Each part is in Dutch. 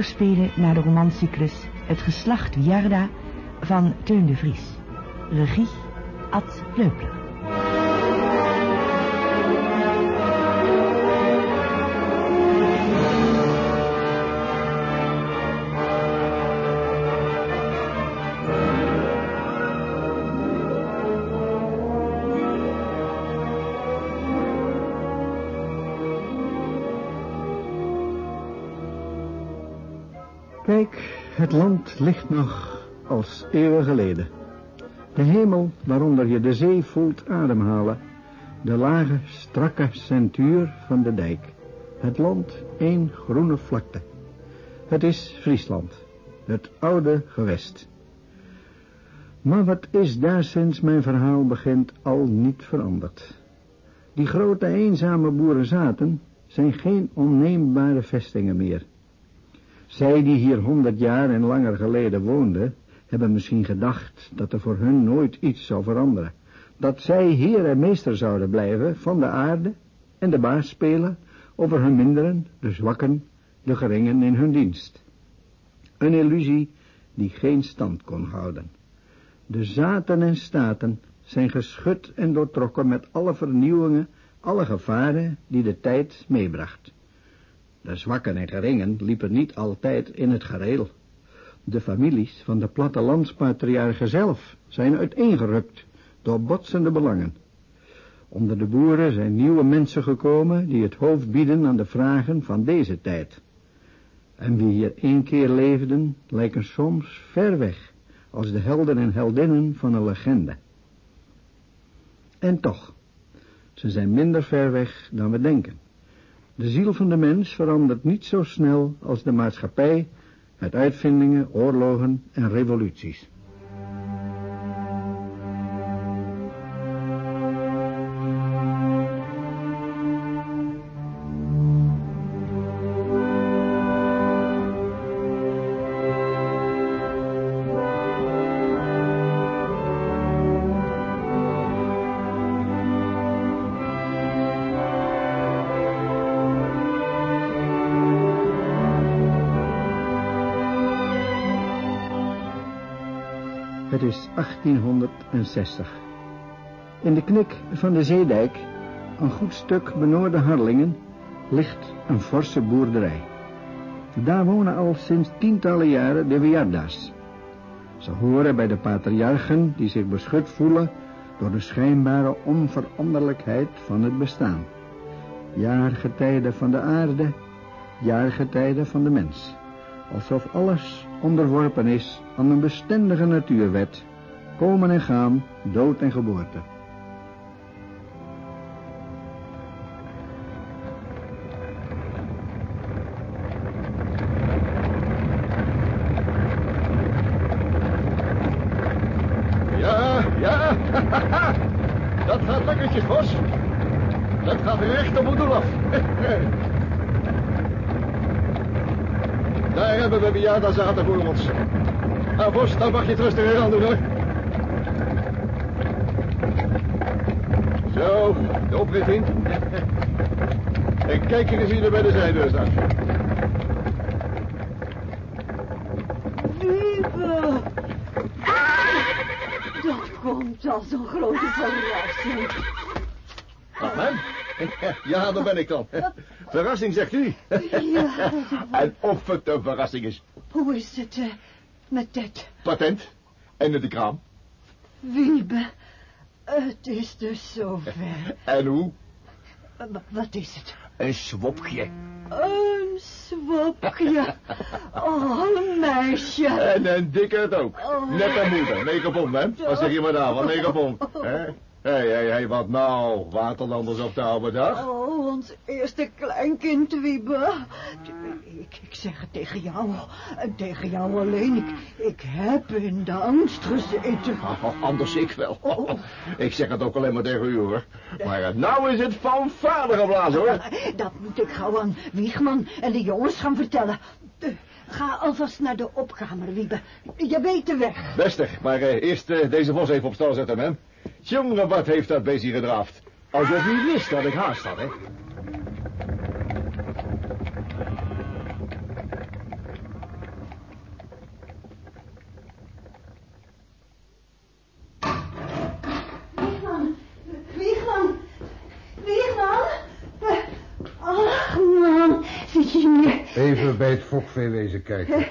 hoorspelen naar de romancyclus Het geslacht Wiarda van Teun de Vries. Regie Ad Leupler. Ligt nog als eeuwen geleden. De hemel waaronder je de zee voelt ademhalen. De lage, strakke centuur van de dijk. Het land één groene vlakte. Het is Friesland, het oude gewest. Maar wat is daar sinds mijn verhaal begint al niet veranderd. Die grote eenzame boerenzaten zijn geen onneembare vestingen meer. Zij die hier honderd jaar en langer geleden woonden, hebben misschien gedacht dat er voor hun nooit iets zou veranderen. Dat zij heer en meester zouden blijven van de aarde en de baas spelen over hun minderen, de zwakken, de geringen in hun dienst. Een illusie die geen stand kon houden. De zaten en staten zijn geschud en doortrokken met alle vernieuwingen, alle gevaren die de tijd meebracht. De zwakken en geringen liepen niet altijd in het gareel. De families van de plattelandspatriarchen zelf zijn uiteengerukt door botsende belangen. Onder de boeren zijn nieuwe mensen gekomen die het hoofd bieden aan de vragen van deze tijd. En wie hier één keer leefden, lijken soms ver weg als de helden en heldinnen van een legende. En toch, ze zijn minder ver weg dan we denken. De ziel van de mens verandert niet zo snel als de maatschappij met uitvindingen, oorlogen en revoluties. 1860. In de knik van de Zeedijk, een goed stuk benoorden Harlingen, ligt een forse boerderij. Daar wonen al sinds tientallen jaren de Wiarda's. Ze horen bij de patriarchen die zich beschut voelen door de schijnbare onveranderlijkheid van het bestaan. Jaargetijden van de aarde, jaargetijden van de mens. Alsof alles onderworpen is aan een bestendige natuurwet. Komen en gaan, dood en geboorte. Ja, ja. Dat gaat lekkertjes, Bos. Dat gaat recht op het doel af. Daar hebben we Bejaarda zaten voor ons. Nou, Bos, dan mag je het rustig aan doen, hoor. Zo, de oprit in. En kijk eens wie er bij de zijdeur staat. Wiebe! Dat komt als een grote verrassing. Wat, hè? Ja, daar ben ik dan. Verrassing, zegt u? Ja. En of het een verrassing is. Hoe is het eh, met dit? Patent. En de kraam. Wiebe, het is dus zover. En hoe? Wat is het? Een swopje. Een swopje. Oh, een meisje. En een dikke het ook. Oh. Net een moeder. 9 pond, hè? Wat zeg je maar daar van? 9 pond. Hè? Hé, hé, hé, wat nou? Waterlanders op de oude dag? Oh, ons eerste kleinkind, Wiebe. Ik, ik zeg het tegen jou. En tegen jou alleen. Ik, ik heb in de angst gezeten. Oh, anders ik wel. Oh. Ik zeg het ook alleen maar tegen u, hoor. Maar eh, nou is het van vader geblazen, hoor. Dat moet ik gauw aan Wiegman en de jongens gaan vertellen. Ga alvast naar de opkamer, Wiebe. Je weet de weg. Beste, maar eh, eerst eh, deze vos even op stal zetten, hè. Jongen, wat heeft dat bezig gedraft. Als je het niet wist, dat ik haast had, hè? Even bij het fokvee wezen kijken.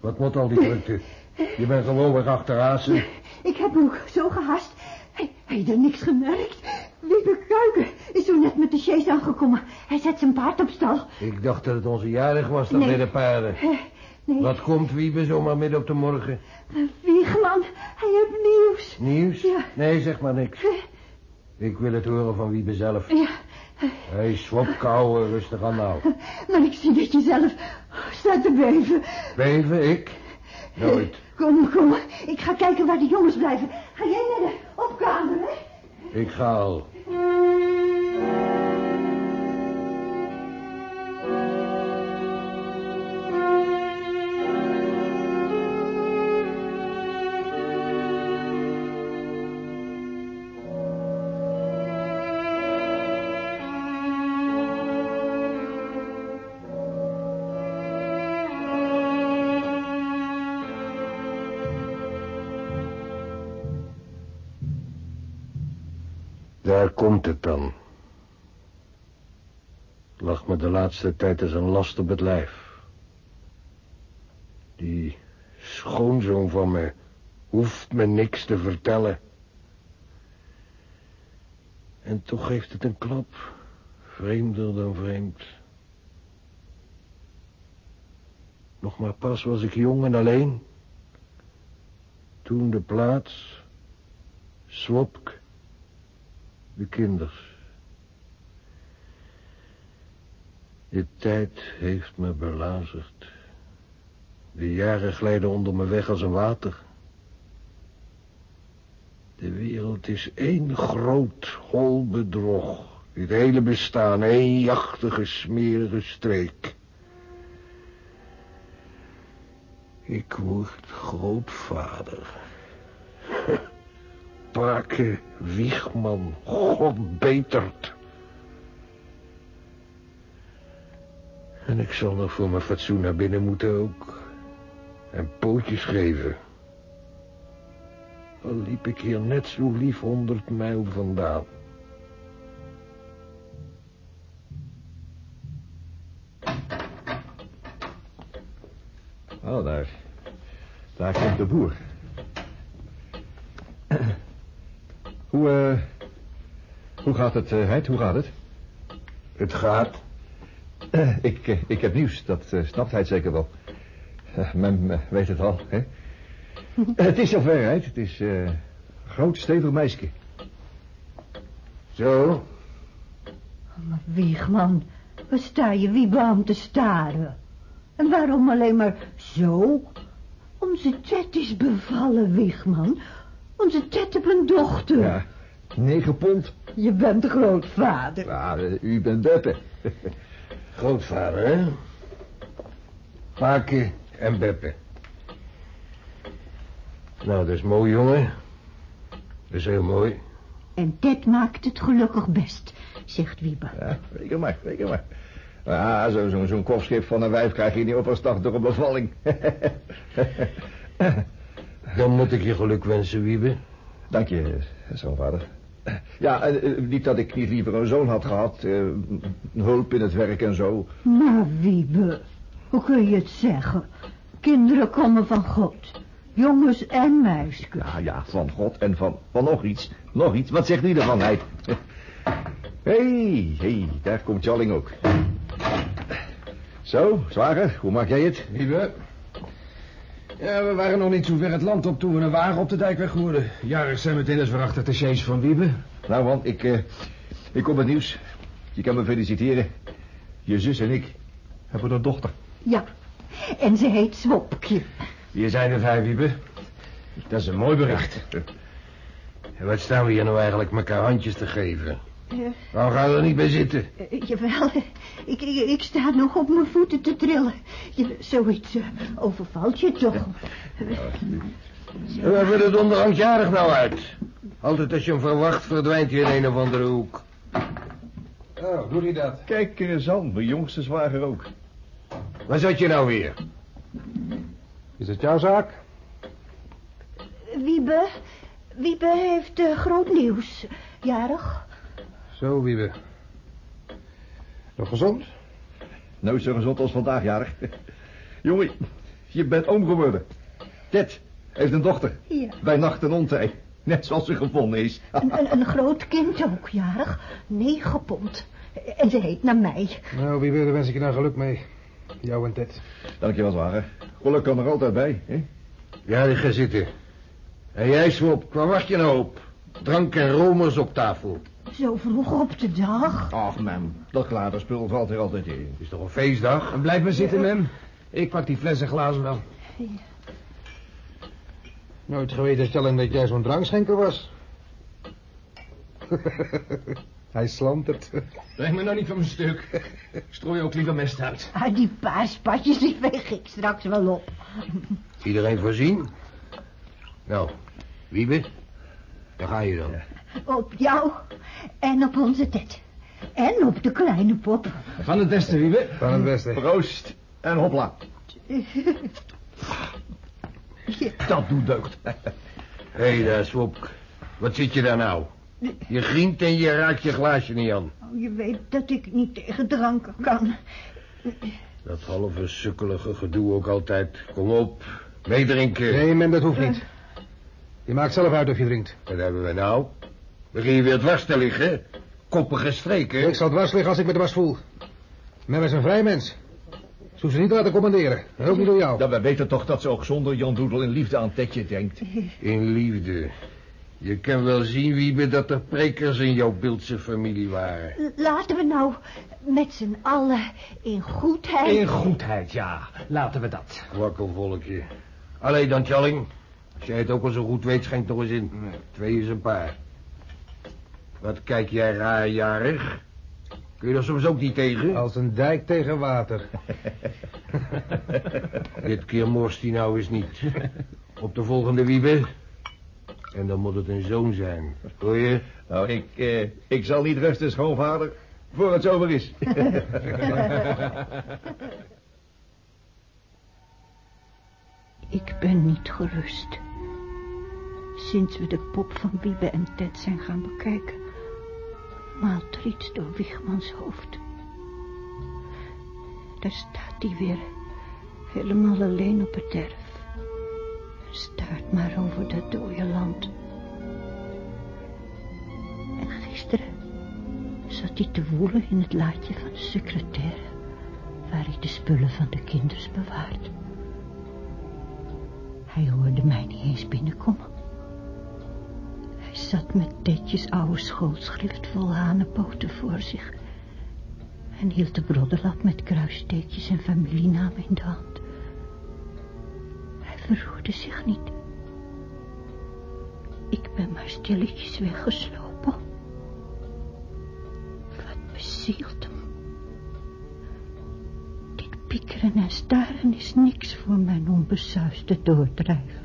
Wat moet al die drukte? Je bent gewoon weer achterhaast. Ik heb ook zo gehaast hij, hij er niks gemerkt. Wiebe Kuiken is zo net met de sjees aangekomen. Hij zet zijn paard op stal. Ik dacht dat het onze jarig was, dat Nee. bij de paarden. Eh, nee, Wat komt Wiebe zomaar midden op de morgen? Eh, Wiegman, hij heeft nieuws. Nieuws? Ja. Nee, zeg maar niks. Ik wil het horen van Wiebe zelf. Ja, Hé, hey, swapkouwe, rustig aan nou. maar ik zie dat je zelf staat te beven. Beven, ik? Nooit. Kom, kom. Ik ga kijken waar de jongens blijven. Ga jij naar de opkamer, hè? Ik ga al. Komt het dan. Lag me de laatste tijd als een last op het lijf. Die schoonzoon van me hoeft me niks te vertellen. En toch geeft het een klap. Vreemder dan vreemd. Nog maar pas was ik jong en alleen. Toen de plaats. Swopk de kinders. De tijd heeft me belazerd. De jaren glijden onder me weg als een water. De wereld is één groot hol bedrog. Het hele bestaan, één jachtige, smerige streek. Ik word grootvader. Pake, Wiegman, God betert. En ik zal nog voor mijn fatsoen naar binnen moeten ook. En pootjes geven. Al liep ik hier net zo lief honderd mijl vandaan. Oh, daar. Daar komt de boer. Hoe, eh... hoe gaat het, uh, Heid? Hoe gaat het? Het gaat. Eh, ik, eh, ik heb nieuws, dat eh, snapt Heid zeker wel. Eh, men eh, weet het al, hè? het is zover, Heid. Het is eh groot, stevig meisje. Zo, Maar Wiegman, waar sta je Wiebe aan te staren? En waarom alleen maar zo? Onze Tet is bevallen, Wiegman. Onze Tet heeft een dochter. Ja, negen pond. Je bent grootvader. Ja, eh, u bent Beppe. grootvader, hè? Pake en Beppe. Nou, dat is mooi, jongen. Dat is heel mooi. En Tet maakt het gelukkig best, zegt Wiebe. Ja, reken maar, reken maar. Ja, zo'n zo, zo'n kofschip van een wijf krijg je niet op als dag door een bevalling. Dan moet ik je geluk wensen, Wiebe. Dank je, zoonvader. Ja, eh, eh, niet dat ik niet liever een zoon had gehad. eh, hulp in het werk en zo. Maar Wiebe, hoe kun je het zeggen? Kinderen komen van God. Jongens en meisjes. Ja, ja, van God en van, van nog iets. Nog iets, wat zegt u ervan, Heid? Hé, hey, hey, daar komt Jalling ook. Zo, zwager, hoe maak jij het? Lieve. Ja, we waren nog niet zo ver het land op toen we een wagen op de dijk weghoorden. Jarig zijn meteen als we achter de sjees van Wiebe. Nou, want ik, eh, ik kom met nieuws. Je kan me feliciteren. Je zus en ik hebben een dochter. Ja, en ze heet Swopje. Hier zijn het, hij, Wiebe. Dat is een mooi bericht. En wat staan we hier nou eigenlijk elkaar handjes te geven? Eh, Waarom gaan we er niet bij zitten? eh, jawel, ik, ik, ik sta nog op mijn voeten te trillen. Je, zoiets eh, overvalt je toch? En waar wil het onderhangjarig nou uit? Altijd als je hem verwacht, verdwijnt hij in een of andere hoek. Oh, doe je dat? Kijk, eh, Zan, mijn jongste zwager ook. Waar zat je nou weer? Is het jouw zaak? Wiebe, Wiebe heeft groot nieuws. Jarig? Zo, Wiebe. Nog gezond? Nooit zo gezond als vandaag, jarig. Jongen, je bent oom geworden. Ted heeft een dochter. Ja. Bij nacht en ontij. Net zoals ze gevonden is. Een, een, een groot kind ook, jarig. Negen pond. En ze heet naar mij. Nou, wie wil, daar wens ik je nou geluk mee. Jou en Ted. Dankjewel, zwager. Geluk kan er altijd bij, hè? Ja, die ga zitten. En jij, Swop, waar wacht je nou op? Drank en romers op tafel. Zo vroeg op de dag. Ach, man, dat klaterspul valt er altijd in. Het is toch een feestdag? En blijf maar zitten, mem. Ik pak die fles en glazen wel. Nooit geweten, Stelling, dat jij zo'n drankschenker was. Hij slantert. Breng me nou niet van mijn stuk. Strooi ook liever mest uit. Ah, die paar spatjes, die veeg ik straks wel op. Iedereen voorzien? Nou, Wiebe, daar ga je dan. Op jou en op onze tet. En op de kleine pop. Van het beste, Wiebe. Van het beste. Proost en hopla. Dat doet deugd. Hé hey, daar, Swop. Wat zit je daar nou? Je grient en je raakt je glaasje niet aan. Oh, je weet dat ik niet tegen dranken kan. Dat halve sukkelige gedoe ook altijd. Kom op, meedrinken. Nee, men, dat hoeft niet. Je maakt zelf uit of je drinkt. Wat hebben we nou? Begin je weer dwars te liggen? Koppige streken? Ik zal dwars liggen als ik me dwars voel. Men is een vrij mens. Ze ze niet te laten commanderen. En ook niet door jou. Dan wij weten toch dat ze ook zonder Jan Doedel in liefde aan Tetje denkt. In liefde. Je kan wel zien, Wiebe, dat er prekers in jouw Beeldse familie waren. Laten we nou met z'n allen in goedheid... In goedheid, ja. Laten we dat. Wakker volkje. Allee dan, Challing. Als jij het ook al zo goed weet, schenk toch eens in. Twee is een paar. Wat kijk jij raar, jarig? Kun je er soms ook niet tegen? Als een dijk tegen water. Dit keer morst hij nou eens niet. Op de volgende wiebe. En dan moet het een zoon zijn. Hoor je? Nou, ik, eh, ik zal niet rusten, schoonvader, voor het zover is. Ik ben niet gerust. Sinds we de pop van Biebe en Ted zijn gaan bekijken... maalt er door Wiegmans hoofd. Daar staat hij weer, helemaal alleen op het erf. Staart maar over dat dode land. En gisteren zat hij te woelen in het laadje van de secretaire... waar hij de spullen van de kinders bewaart. Hij hoorde mij niet eens binnenkomen. Zat met Tetjes oude schoolschrift vol hanenpoten voor zich... en hield de broddelap met kruissteekjes en familienamen in de hand. Hij verroerde zich niet. Ik ben maar stilletjes weggeslopen. Wat bezielt hem? Dit piekeren en staren is niks voor mijn onbesuisde doordrijver.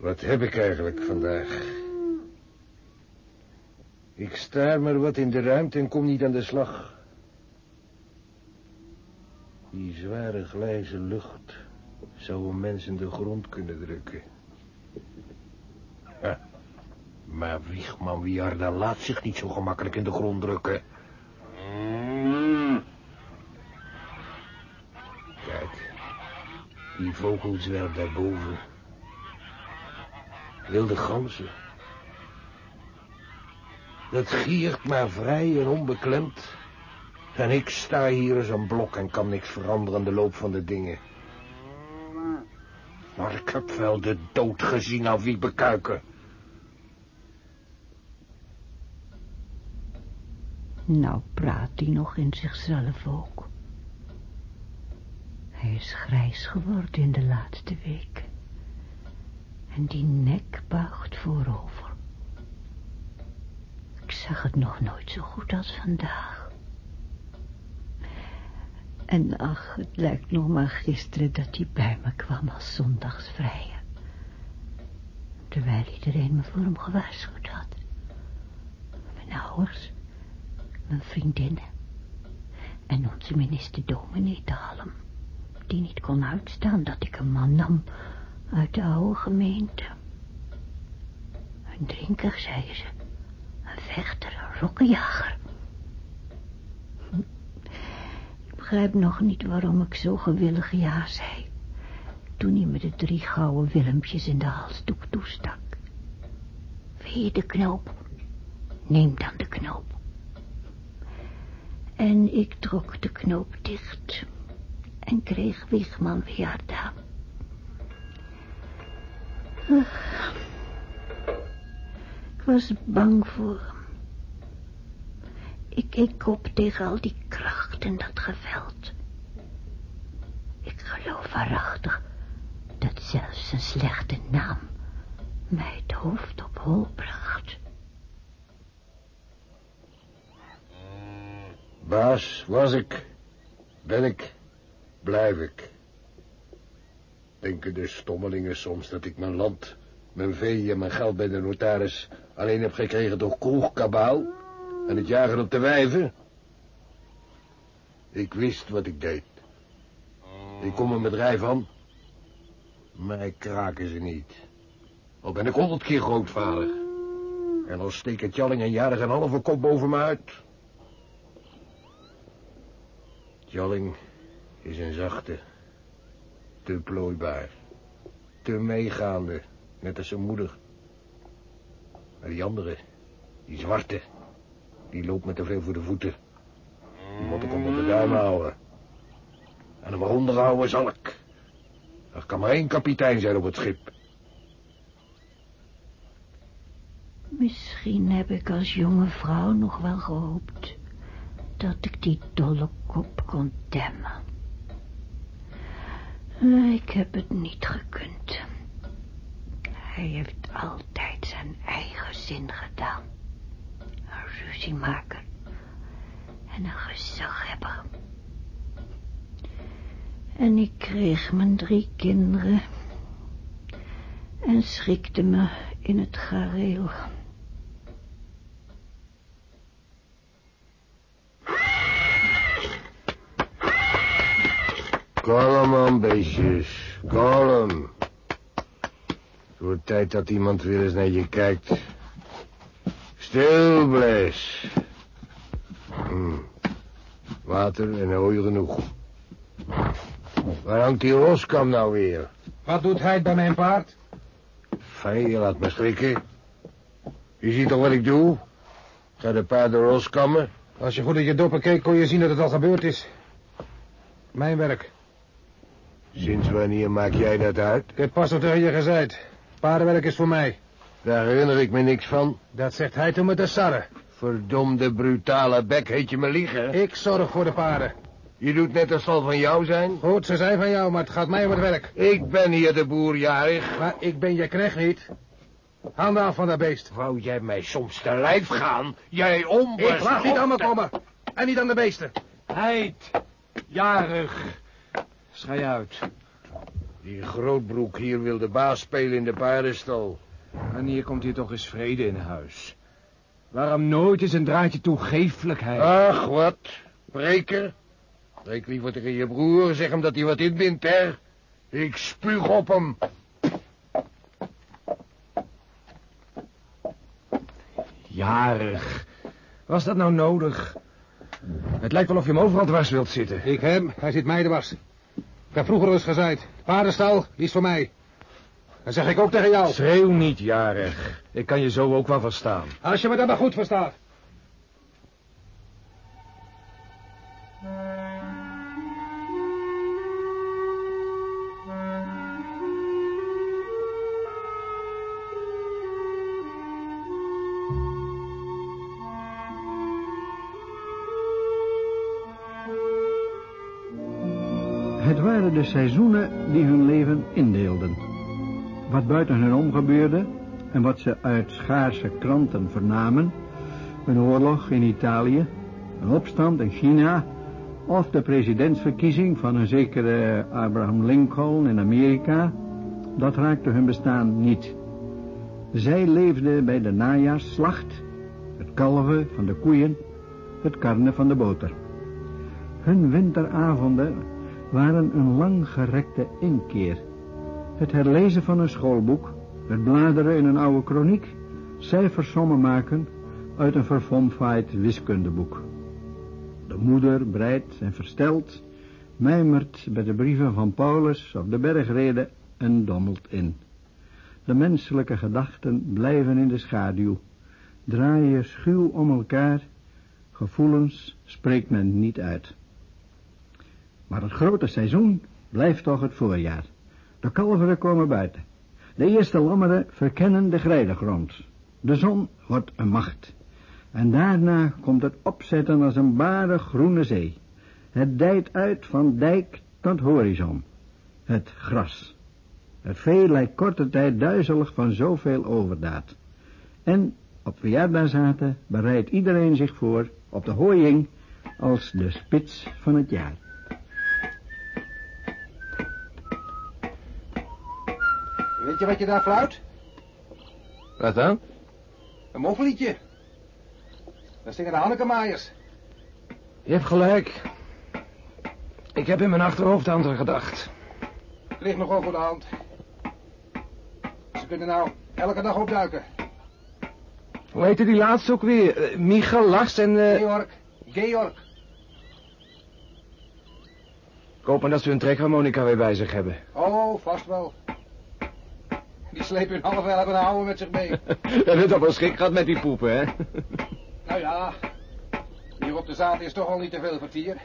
Wat heb ik eigenlijk vandaag? Ik staar maar wat in de ruimte en kom niet aan de slag. Die zware grijze lucht zou een mens in de grond kunnen drukken. Ha. Maar Wiegman Wiarda laat zich niet zo gemakkelijk in de grond drukken. Kijk, die vogel zwerft daarboven. Wilde ganzen. Dat giert maar vrij en onbeklemd. En ik sta hier als een blok en kan niks veranderen in de loop van de dingen. Maar ik heb wel de dood gezien aan wie bekuiken. Nou praat hij nog in zichzelf ook. Hij is grijs geworden in de laatste weken. En die nek buigt voorover. Ik zag het nog nooit zo goed als vandaag. En ach, het lijkt nog maar gisteren dat hij bij me kwam als zondagsvrije. Terwijl iedereen me voor hem gewaarschuwd had. Mijn ouders, mijn vriendinnen en onze minister dominee de Halm, die niet kon uitstaan dat ik een man nam uit de oude gemeente. Een drinker, zei ze. Een vechter, een rokkenjager. Ik begrijp nog niet waarom ik zo gewillig ja zei. Toen hij me de drie gouden Willempjes in de halsdoek toestak. Wil de knoop? Neem dan de knoop. En ik trok de knoop dicht en kreeg Wiegman weer daar. Ik was bang voor hem. Ik keek op tegen al die kracht en dat geweld. Ik geloof waarachtig dat zelfs zijn slechte naam mij het hoofd op hol bracht. Baas was ik, ben ik, blijf ik. Denken de stommelingen soms dat ik mijn land, mijn vee en mijn geld bij de notaris alleen heb gekregen door kroegkabaal en het jagen op de wijven? Ik wist wat ik deed. Ik kom een bedrijf aan, mij kraken ze niet. Al ben ik honderd keer grootvader. En al steken Tjalling en Jarig een halve kop boven me uit. Tjalling is een zachte, te plooibaar, te meegaande, net als zijn moeder. Maar die andere, die zwarte, die loopt me te veel voor de voeten. Die moet ik onder de duim houden. En hem eronder houden zal ik. Er kan maar één kapitein zijn op het schip. Misschien heb ik als jonge vrouw nog wel gehoopt dat ik die dolle kop kon temmen. Ik heb het niet gekund. Hij heeft altijd zijn eigen zin gedaan. Een ruziemaker en een gezaghebber. En ik kreeg mijn drie kinderen en schikte me in het gareel. Kalm aan, beestjes. Kalm. Het wordt tijd dat iemand weer eens naar je kijkt. Stil, Bles. Hm. Water en hooi genoeg. Waar hangt die roskam nou weer? Wat doet hij bij mijn paard? Fijn, je laat me schrikken. Je ziet toch wat ik doe? Ga de paarden roskammen? Als je goed in je doppen keek, kon je zien dat het al gebeurd is. Mijn werk. Sinds wanneer maak jij dat uit? Heb pas tegen je gezegd. Paardenwerk is voor mij. Daar herinner ik me niks van. Dat zegt hij toen met de sarre. Verdomde brutale bek, heet je me liegen? Ik zorg voor de paarden. Je doet net als zal van jou zijn? Goed, ze zijn van jou, maar het gaat mij om het werk. Ik ben hier de boer, jarig. Maar ik ben je knecht niet. Handen af van dat beest. Wou jij mij soms te lijf gaan? Jij onbeschoft... Ik laat niet aan me komen. En niet aan de beesten. Heid, jarig. Schij uit. Die grootbroek hier wil de baas spelen in de paardenstal. Wanneer komt hier toch eens vrede in huis? Waarom nooit eens een draadje toegeeflijkheid? Ach, wat. Preker. Preek liever tegen je broer. Zeg hem dat hij wat inbindt, hè. Ik spuug op hem. Jarig. Was dat nou nodig? Het lijkt wel of je hem overal dwars wilt zitten. Ik hem, hij zit mij dwars. Ik heb vroeger eens gezegd, paardenstal, die is voor mij. Dat zeg ik ook tegen jou. Schreeuw niet, jarig. Ik kan je zo ook wel verstaan. Als je me dan maar goed verstaat. Waren de seizoenen die hun leven indeelden. Wat buiten hun om gebeurde en wat ze uit schaarse kranten vernamen, een oorlog in Italië, een opstand in China of de presidentsverkiezing van een zekere Abraham Lincoln in Amerika, dat raakte hun bestaan niet. Zij leefden bij de najaarsslacht, het kalven van de koeien, het karnen van de boter. Hun winteravonden waren een langgerekte inkeer. Het herlezen van een schoolboek, het bladeren in een oude kroniek, cijfersommen maken uit een verfomfaaid wiskundeboek. De moeder, breid en versteld, mijmert bij de brieven van Paulus op de bergreden en dommelt in. De menselijke gedachten blijven in de schaduw, draaien schuw om elkaar, gevoelens spreekt men niet uit. Maar het grote seizoen blijft toch het voorjaar. De kalveren komen buiten. De eerste lammeren verkennen de grijdegrond. De zon wordt een macht. En daarna komt het opzetten als een bare groene zee. Het dijt uit van dijk tot horizon. Het gras. Het vee lijkt korte tijd duizelig van zoveel overdaad. En op verjaardagszaten bereidt iedereen zich voor op de hooiing als de spits van het jaar. Je wat je daar fluit? Wat dan? Een moffelietje. Dat zingen de Hannekemaaiers. Je hebt gelijk. Ik heb in mijn achterhoofd aan ze gedacht. Het ligt nogal voor de hand. Ze kunnen nou elke dag opduiken. Hoe heette die laatste ook weer? Eh, Michel, Lars en... eh, Georg, Georg. Ik hoop maar dat ze hun trekharmonica weer bij zich hebben. Oh, vast wel. Die slepen hun halve elf en houden met zich mee. Dat hebben toch wel schrik gehad met die poepen, hè? nou ja, hier op de zaal is toch al niet te veel vertier.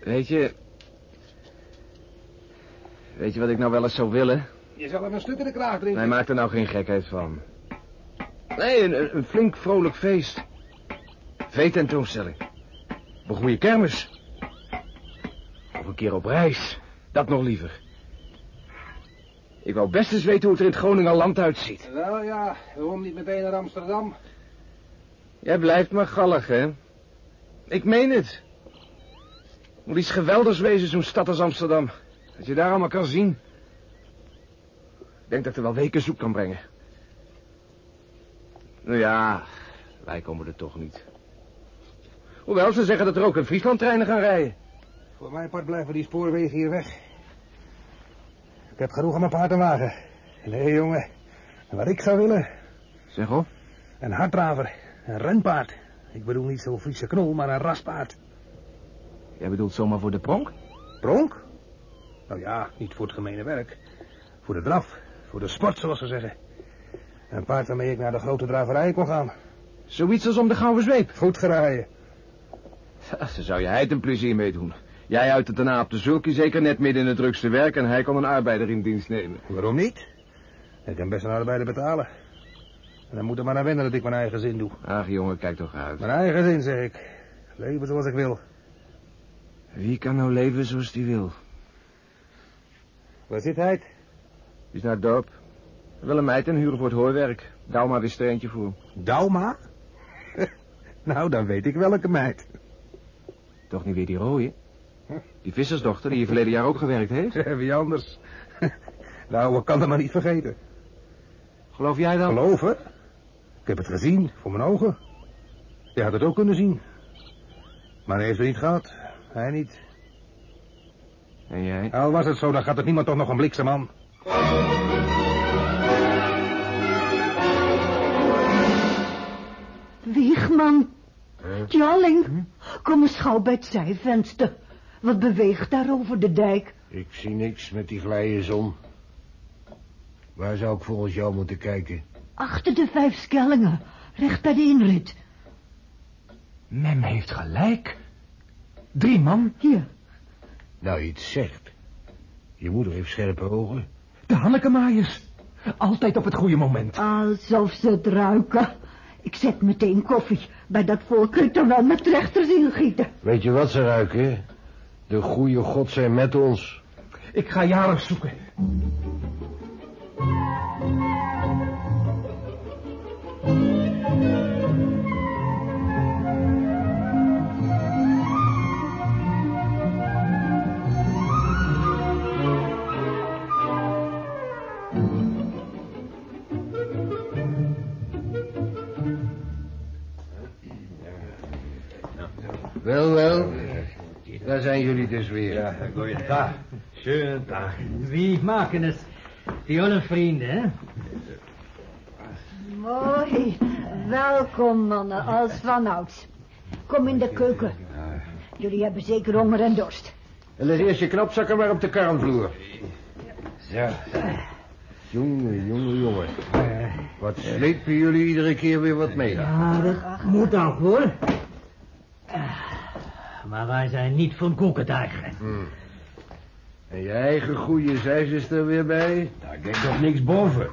Weet je... Weet je wat ik nou wel eens zou willen? Je zal hem een stuk in de kraag drinken. Nee, maak er nou geen gekheid van. Nee, een, een flink vrolijk feest. Veetentoonstelling. Op een goede kermis. Of een keer op reis. Dat nog liever. Ik wou best eens weten hoe het er in het Groninger land uitziet. Wel ja, waarom niet meteen naar Amsterdam? Jij blijft maar gallig, hè? Ik meen het. Moet iets geweldigs wezen, zo'n stad als Amsterdam. Dat je daar allemaal kan zien. Ik denk dat ik er wel weken zoek kan brengen. Nou ja, wij komen er toch niet. Hoewel, ze zeggen dat er ook in Friesland treinen gaan rijden. Voor mijn part blijven die spoorwegen hier weg. Ik heb genoeg aan mijn paard en wagen. Nee, jongen. En wat ik zou willen, Zeg op. een harddraver, een renpaard. Ik bedoel niet zo'n Friese knol, maar een raspaard. Jij bedoelt zomaar voor de pronk? Pronk? Nou ja, niet voor het gemene werk. Voor de draf, voor de sport, zoals ze zeggen. Een paard waarmee ik naar de grote draverij kon gaan. Zoiets als om de gouden zweep. Goed geraaien. Daar zou je hij een plezier mee doen. Jij uit het daarna op de zulkie zeker net midden in het drukste werk... en hij kon een arbeider in dienst nemen. Waarom niet? Ik kan best een arbeider betalen. En dan moet er maar aan wennen dat ik mijn eigen zin doe. Ach jongen, kijk toch uit. Mijn eigen zin, zeg ik. Leven zoals ik wil. Wie kan nou leven zoals die wil? Waar zit hij? Die is naar het dorp. Wil een meid inhuren voor het hoorwerk. Douw maar weer steentje voor. Dauma? nou, dan weet ik welke meid. Toch niet weer die rooie? Die vissersdochter die hier verleden jaar ook gewerkt heeft. Wie anders? nou, ik kan het maar niet vergeten. Geloof jij dan? Geloven? Ik heb het gezien, voor mijn ogen. Je had het ook kunnen zien. Maar hij heeft het niet gehad. Hij niet. En jij? Al was het zo, dan gaat het niemand toch nog een bliksem aan. Wiegman. Jalling. Kom eens gauw bij het zijvenster. Wat beweegt daar over de dijk? Ik zie niks met die glijden zon. Waar zou ik volgens jou moeten kijken? Achter de vijf skellingen. Recht bij de inrit. Mem heeft gelijk. Drie man. Hier. Nou, je het zegt. Je moeder heeft scherpe ogen. De Hannekemaaiers. Altijd op het goede moment. Alsof ze het ruiken. Ik zet meteen koffie. Bij dat volk kun je er wel met trechters ingieten. Weet je wat ze ruiken? De goede God zijn met ons. Ik ga Jarig zoeken. Jullie dus weer. Ja, Goeien dag. Schönen dag. Wie maken het? Die alle vrienden, hè? Mooi. Welkom, mannen, als vanouds. kom in de keuken. Jullie hebben zeker honger en dorst. En leg eerst je knapzakken maar op de karnvloer. Zo. Jongen, jongen, jongen. Wat slepen jullie iedere keer weer wat mee? Ja, dat moet ook hoor. Maar wij zijn niet van koekentijger. Hmm. En je eigen goede is er weer bij? Daar ging toch niks boven.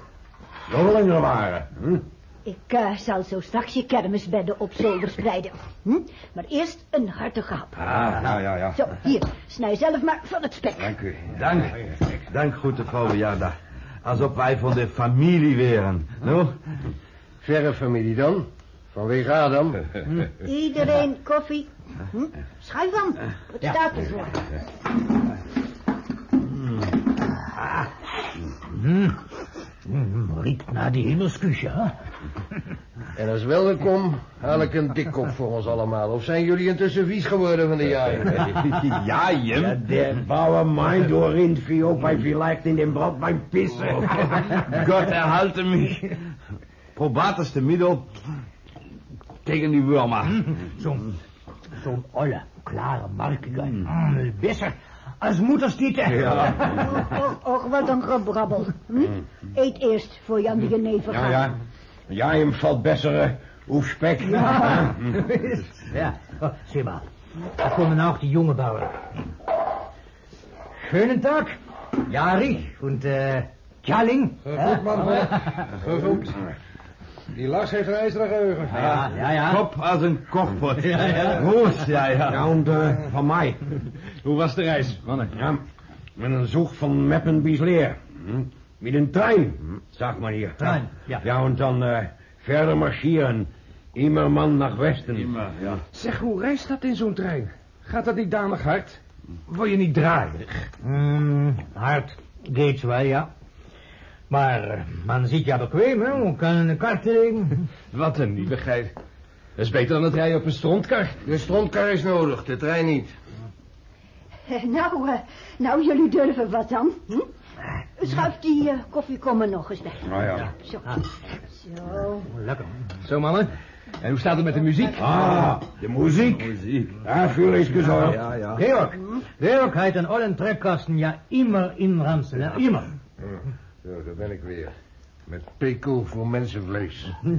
Zollingen waren. Hm? Ik eh, zal zo straks je kermisbedden op zolder spreiden. Hm? Maar eerst een hartige hap. Ah, ja, ja, ja. Zo, hier, snij zelf maar van het spek. Dank u. Dank. Dank, goede vrouw Bejaarda. Alsof wij van de familie wären. Nou? Verre familie dan? Vanwege Adam? Iedereen koffie. Hm? Schuif aan. Het staat ervoor. Mm, riekt naar die hemelskusje, hè? En als welkom haal ik een dikkop voor ons allemaal. Of zijn jullie intussen vies geworden van de jaaien? Ja, Jim. der Bauer meint, du Rindvieh, ob hij vielleicht in den Brot beim Pissen. Gott erhalte mich. Probates middel tegen die Würmer. Zo'n zo'n olle, klare markiger. Mm, besser als moederstieten. Ja. Och, och, wat een gebrabbel. Hm? Eet eerst voor je aan de jenever Ja, gaat. ja. Ja, hem valt besser uh, auf Speck. Ja. ja, oh, zie maar. Da kommen auch die junge Bauern. Schönen Tag, Jari und äh, Tjalling. Gegroet, man. Gegroet. Die Lars heeft een ijzeren geheugen. Ja, ja, ja. Kop als een kochpot. Ja, ja. Roos, ja, ja. Ja, uh, van mij. Hoe was de reis, mannen? Ja, met een zoek van Meppen bis Leer. Hm? Met een trein, sagt man hier. Trein, ja. Ja, und dan uh, verder marschieren. Immer man nach Westen. Immer, ja. Zeg, hoe reist dat in zo'n trein? Gaat dat niet danig hard? Word je niet draaierig? Mm, hard geht's wel, ja. Maar eh, man zit ja bequem, hè? Man kan een karting. Wat een nieuwigheid. Dat is beter dan het rijden op een strontkar. De strontkar is nodig, de trein niet. Eh, Nou, eh, nou, jullie durven wat dan. Hm? Schuif die eh, koffiekommen nog eens weg. Nou ja. Zo. Ah. Zo. Lekker. Zo, mannen. En hoe staat het met de muziek? Ah, de muziek. Muziek. Daarvoor is gezorgd. Ja, ja. Georg, Georg hat den ollen Treppkasten ja immer in Ramsel, immer. Zo, daar ben ik weer. Met pekel voor mensenvlees.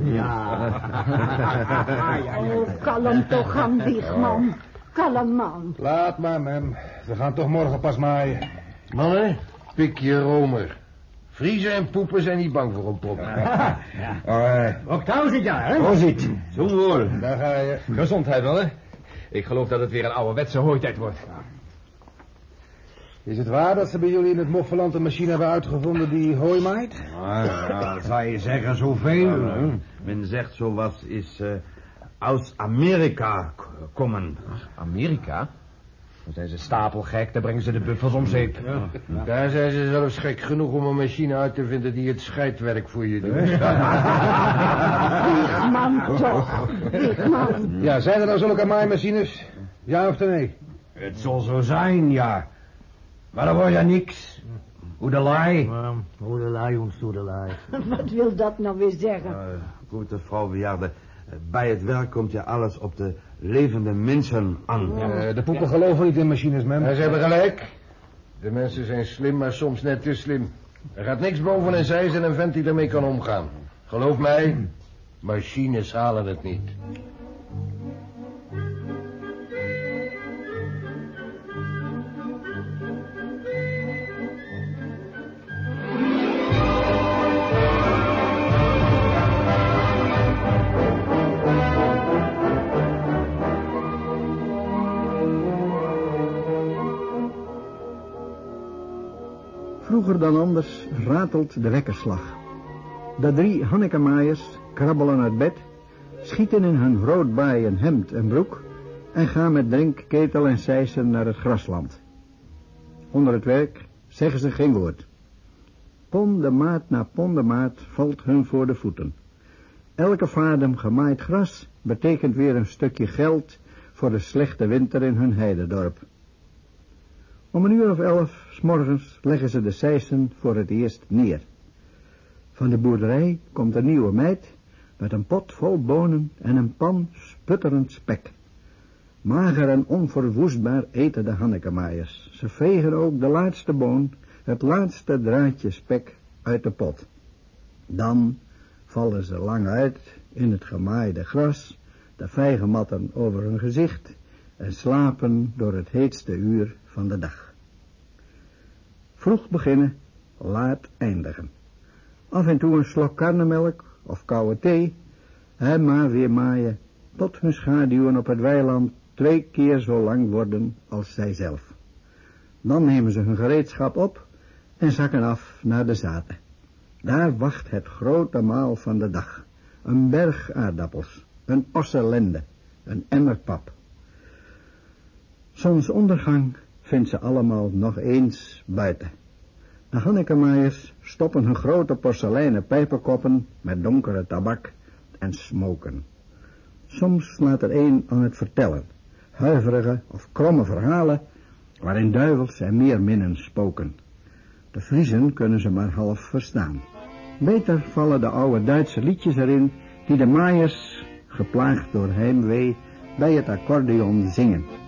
Oh, kalm toch aan, Wiegman. Kalm man. Laat maar, mem. We gaan toch morgen pas maaien. Mannen, pik je romer. Vriezen en poepen zijn niet bang voor een pop. Uh, Ook duizend jaar, hè? Voorziet. Zo wohl. Daar ga je. Gezondheid wel, hè? Ik geloof dat het weer een ouderwetse hooitijd wordt. Is het waar dat ze bij jullie in het Moffeland een machine hebben uitgevonden die hooi maait? Ah, ja, zij zeggen zoveel. Men zegt zowas is uh, aus Amerika k- komen. Amerika? Dan zijn ze stapelgek, daar brengen ze de buffels om zeep. Daar zijn ze zelfs gek genoeg om een machine uit te vinden die het scheidwerk voor je doet. Wiegman toch. Wiegman. Ja, zijn er nou zulke maaimachines? Ja of nee? Het zal zo zijn, ja. Maar dan word je niks. Hoedelij. Um, Hoedelij ons hoedelij. Wat wil dat nou weer zeggen? Uh, goede vrouw Bejaarde, bij het werk komt ja alles op de levende mensen aan. Eh, de poepen geloven niet in machines, mem. En ze hebben gelijk. De mensen zijn slim, maar soms net te slim. Er gaat niks boven een zijs en een vent die ermee kan omgaan. Geloof mij, machines halen het niet. Dan anders ratelt de wekkerslag. De drie Hannekemaaiers krabbelen uit bed, schieten in hun roodbaaien hemd en broek en gaan met drinkketel en sijsen naar het grasland. Onder het werk zeggen ze geen woord. Pondemaat na pondemaat valt hun voor de voeten. Elke vadem gemaaid gras betekent weer een stukje geld voor de slechte winter in hun heidedorp. Om een uur of elf s morgens leggen ze de sijsen voor het eerst neer. Van de boerderij komt een nieuwe meid met een pot vol bonen en een pan sputterend spek. Mager en onverwoestbaar eten de Hannekemaaiers. Ze vegen ook de laatste boon, het laatste draadje spek uit de pot. Dan vallen ze lang uit in het gemaaide gras, de vijgenmatten over hun gezicht en slapen door het heetste uur van de dag. Vroeg beginnen, laat eindigen. Af en toe een slok karnemelk of koude thee en maar weer maaien tot hun schaduwen op het weiland twee keer zo lang worden als zijzelf. Dan nemen ze hun gereedschap op en zakken af naar de zaten. Daar wacht het grote maal van de dag. Een berg aardappels, een osselende, een emmer pap. Zonsondergang vindt ze allemaal nog eens buiten. De Hannekemaaiers stoppen hun grote porseleinen pijpenkoppen met donkere tabak en smoken. Soms slaat er een aan het vertellen, huiverige of kromme verhalen, waarin duivels en meer minnen spoken. De Friezen kunnen ze maar half verstaan. Beter vallen de oude Duitse liedjes erin, die de maaiers, geplaagd door heimwee, bij het accordeon zingen.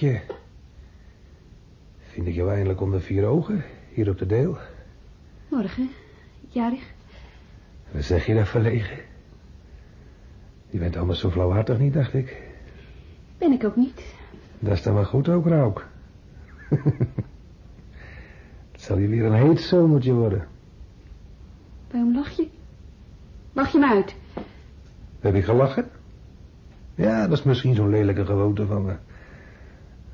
Raukje. Vind ik jou eindelijk onder vier ogen, hier op de deel? Morgen, jarig. Wat zeg je daar verlegen? Je bent anders zo flauwhartig niet, dacht ik. Ben ik ook niet. Dat is dan wel goed ook, Rauk. Het zal je weer een heet zomertje worden. Waarom lach je? Lach je me uit? Heb ik gelachen? Ja, dat is misschien zo'n lelijke gewoonte van me.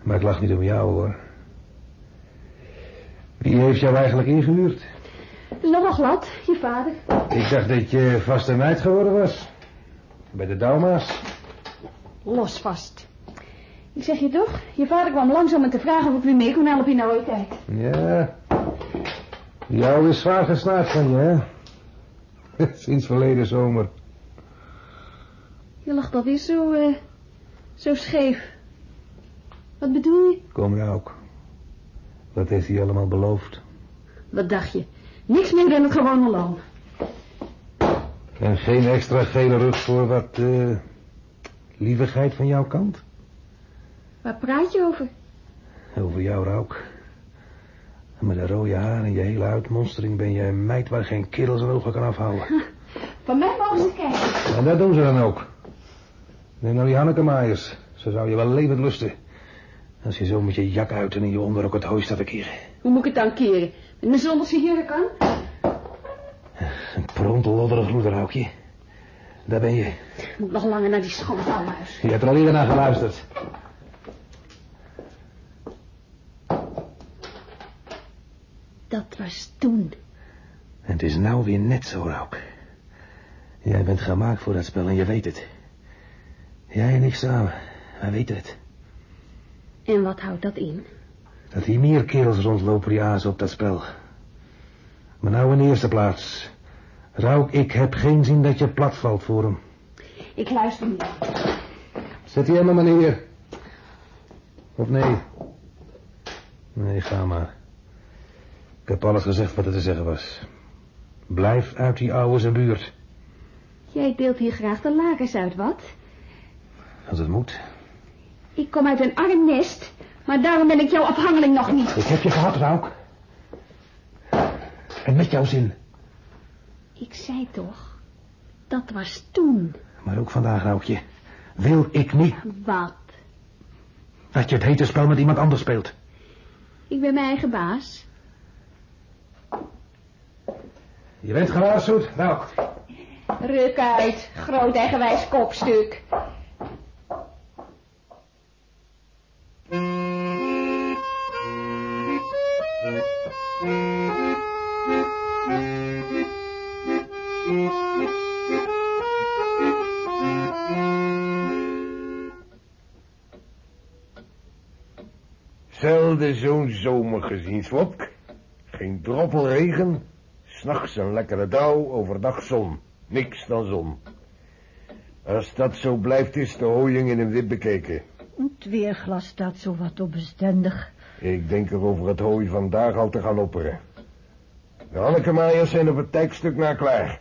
Maar ik lach niet om jou, hoor. Wie heeft jou eigenlijk ingehuurd? Het is nogal glad, je vader. Ik dacht dat je vaste meid geworden was. Bij de Dauma's. Los vast. Ik zeg je toch, je vader kwam langzaam om te vragen of ik weer mee kon helpen in de oude tijd. Ja. Jou is zwaar gesnaard van je, hè? Sinds verleden zomer. Je lacht alweer zo, eh, zo scheef. Wat bedoel je? Kom nou ook. Wat heeft hij allemaal beloofd? Wat dacht je? Niks meer dan het gewone loon. En geen extra gele rug voor wat, eh, lievigheid van jouw kant? Waar praat je over? Over jou, Rauk. En met de rode haar en je hele uitmonstering ben je een meid waar geen kerel zijn ogen kan afhouden. Van mij mogen ze kijken. En dat doen ze dan ook. Neem nou die Hanneke Maaiers. Zo zou je wel levend lusten. Als je zo met je jak uit en in je onderrok het hooi staat te keren. Hoe moet ik het dan keren? Met mijn zonderse hier kan? Een prontelodderig roederhoukje. Daar ben je. Ik moet nog langer naar die schandvouwhuis. Je hebt er al eerder naar geluisterd. Dat was toen. En het is nou weer net zo, Rauk. Jij bent gemaakt voor dat spel en je weet het. Jij en ik samen, wij weten het. En wat houdt dat in? Dat hier meer kerels rondlopen die azen op dat spel. Maar nou in de eerste plaats. Rauk, ik heb geen zin dat je plat valt voor hem. Ik luister niet. Zet die helemaal maar neer. Of nee? Nee, ga maar. Ik heb alles gezegd wat er te zeggen was. Blijf uit die oude zijn buurt. Jij deelt hier graag de lakens uit, wat? Als het moet. Ik kom uit een arm nest, maar daarom ben ik jouw afhangeling nog niet. Ik heb je gehad, Rauk. En met jouw zin. Ik zei toch, dat was toen. Maar ook vandaag, Raukje. Wil ik niet Wat? dat je het hete spel met iemand anders speelt. Ik ben mijn eigen baas. Je bent gewaarschuwd, Rauk. Ruk uit, groot eigenwijs kopstuk. Zelden zo'n zomer gezien, Swop. Geen droppel regen. S'nachts een lekkere dauw, overdag zon. Niks dan zon. Als dat zo blijft, is de hooiing in een wip bekeken. Het weerglas staat zo wat onbestendig. Ik denk er over het hooi vandaag al te gaan opperen. De Hannekemaaiers zijn op het tijkstuk na klaar.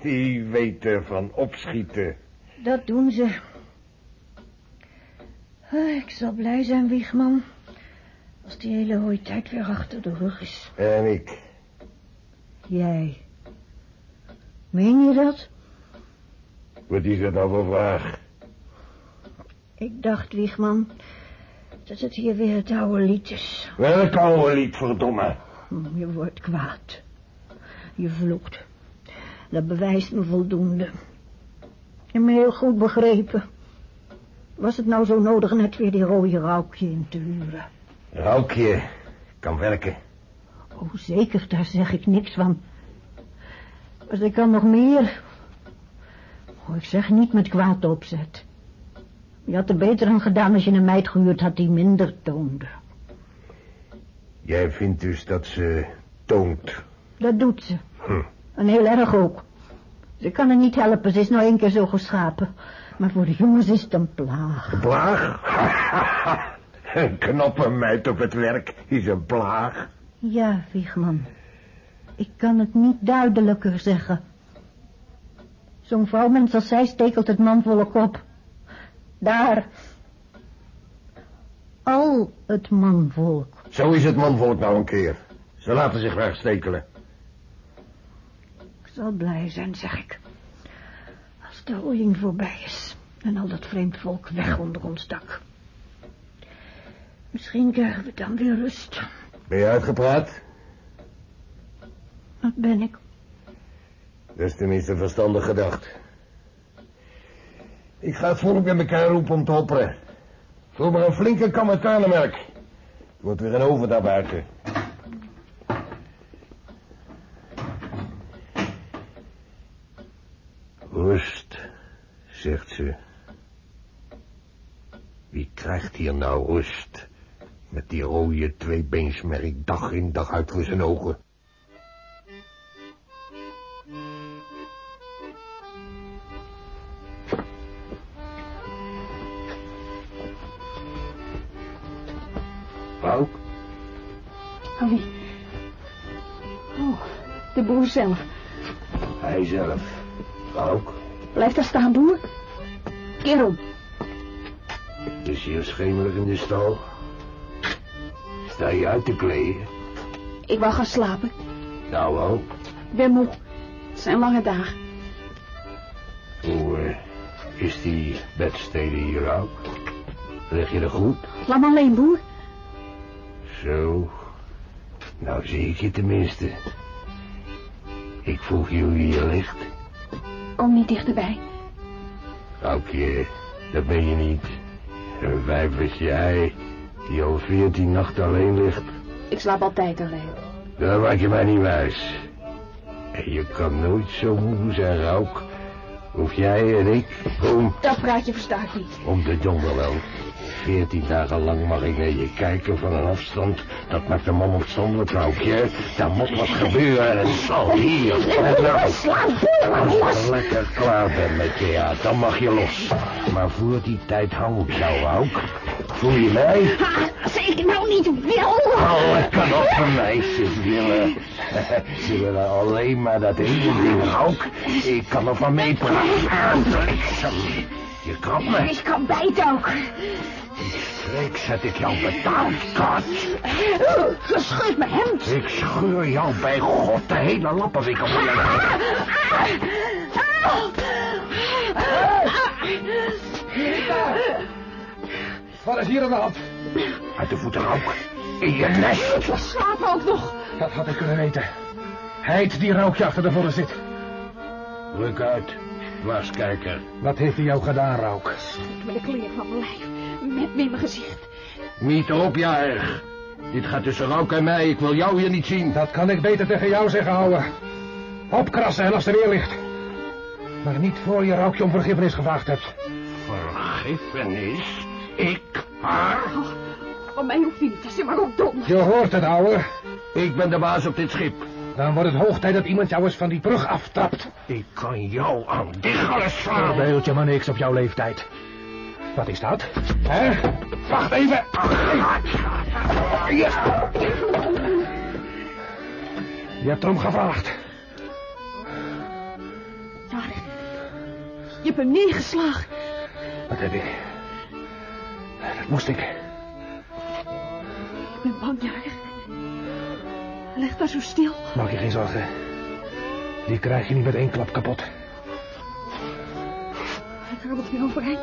Die weten van opschieten. Dat doen ze. Ah, Ik zal blij zijn, Wiegman. Als die hele hooitijd weer achter de rug is. En ik. Jij. Meen je dat? Wat is dat nou voor vraag? Ik dacht, Wiegman, dat het hier weer het oude lied is. Welk oude lied, verdomme. Hm, Je wordt kwaad. Je vloekt. Dat bewijst me voldoende. Je hebt me heel goed begrepen. Was het nou zo nodig net weer die rode raukje in te huren? Raukje kan werken. Oh, zeker, daar zeg ik niks van. Maar ze kan nog meer. Oh, ik zeg niet met kwaad opzet. Je had er beter aan gedaan als je een meid gehuurd had die minder toonde. Jij vindt dus dat ze toont. Dat doet ze. Hm. En heel erg ook. Ze kan er niet helpen, ze is nou één keer zo geschapen. Maar voor de jongens is het een plaag. Plaag? een knappe meid op het werk is een plaag. Ja, Wiegman. Ik kan het niet duidelijker zeggen. Zo'n vrouwmens als zij stekelt het manvolle kop. Daar. Al het manvolk. Zo is het manvolk nou een keer. Ze laten zich wegstekelen. Ik zal blij zijn, zeg ik. Als de hooiing voorbij is. En al dat vreemd volk weg onder ons dak. Misschien krijgen we dan weer rust. Ben je uitgepraat? Dat ben ik. Dat is tenminste verstandig gedacht. Ik ga het volk bij elkaar roepen om te hopperen. Vul maar een flinke kammertanenmerk. Het wordt weer een oven daar buiten. Rust, zegt ze. Wie krijgt hier nou rust? Met die rode tweebeensmerk dag in dag uit voor zijn ogen. Boer zelf. Hij zelf. Wouk? Blijf daar staan, boer. Keer om. Het is hier schemerig in de stal. Sta je uit te kleden? Ik wou gaan slapen. Nou wel. Ik ben moe. Het zijn lange dagen. Hoe eh, is die bedstede hier ook? Lig je er goed? Laat me alleen, boer. Zo. Nou zie ik je tenminste. Ik vroeg hoe je ligt. Kom niet dichterbij. Aukje, dat ben je niet. Een wijf is jij, die al veertien nachten alleen ligt. Ik slaap altijd alleen. Dat maak je mij niet wijs. En je kan nooit zo moe zijn, Rauk. Of jij en ik, om, Dat praatje versta ik niet. om de donder wel. Veertien dagen lang mag ik naar je kijken van een afstand. Dat maakt een man opstandelijk, Raukje. Daar moet wat gebeuren en het zal hier. En nou, als ik lekker klaar ben met je, ja, dan mag je los. Maar voor die tijd hou ik jou, Rauk. Voel je mij? Als ik nou niet wil. Alle knappe meisjes willen. Ze willen alleen maar dat ene ding ook. Ik kan er van meepraten. Bliksem. Je krabt me. Ik kan bijten ook. Ik zet ik jou betaald, kat. Je scheurt mijn hemd. Ik scheur jou bij God de hele lappenwikkel van je Wat is hier aan de hand? Uit de voeten rook. In je nest. Je slaapt ook nog. Dat had ik kunnen weten. Heid die rookje achter de volle zit. Ruk uit, dwarskijker. Wat heeft hij jou gedaan, Rook? Ik met de kleren van mijn lijf. Met me in mijn gezicht. Niet op, jarig. Dit gaat tussen Rook en mij. Ik wil jou hier niet zien. Dat kan ik beter tegen jou zeggen, ouwe. Opkrassen en als er weer ligt. Maar niet voor je Rookje om vergiffenis gevraagd hebt. Vergiffenis? Ik? Haar? Van mij hoeft hij niet te zijn, maar ook dom. Je hoort het, ouwe. Ik ben de baas op dit schip. Dan wordt het hoog tijd dat iemand jou eens van die brug aftrapt. Ik kan jou aan diggelen slaan. Verbeeld je maar niks op jouw leeftijd. Wat is dat? Hè? Wacht even. Ja. Je hebt erom gevraagd. Jarig. Je hebt hem neergeslagen. Dat heb ik. Moest ik. Ik ben bang. Hij ligt daar zo stil. Maak je geen zorgen. Die krijg je niet met één klap kapot. Hij krabbelt weer overeind.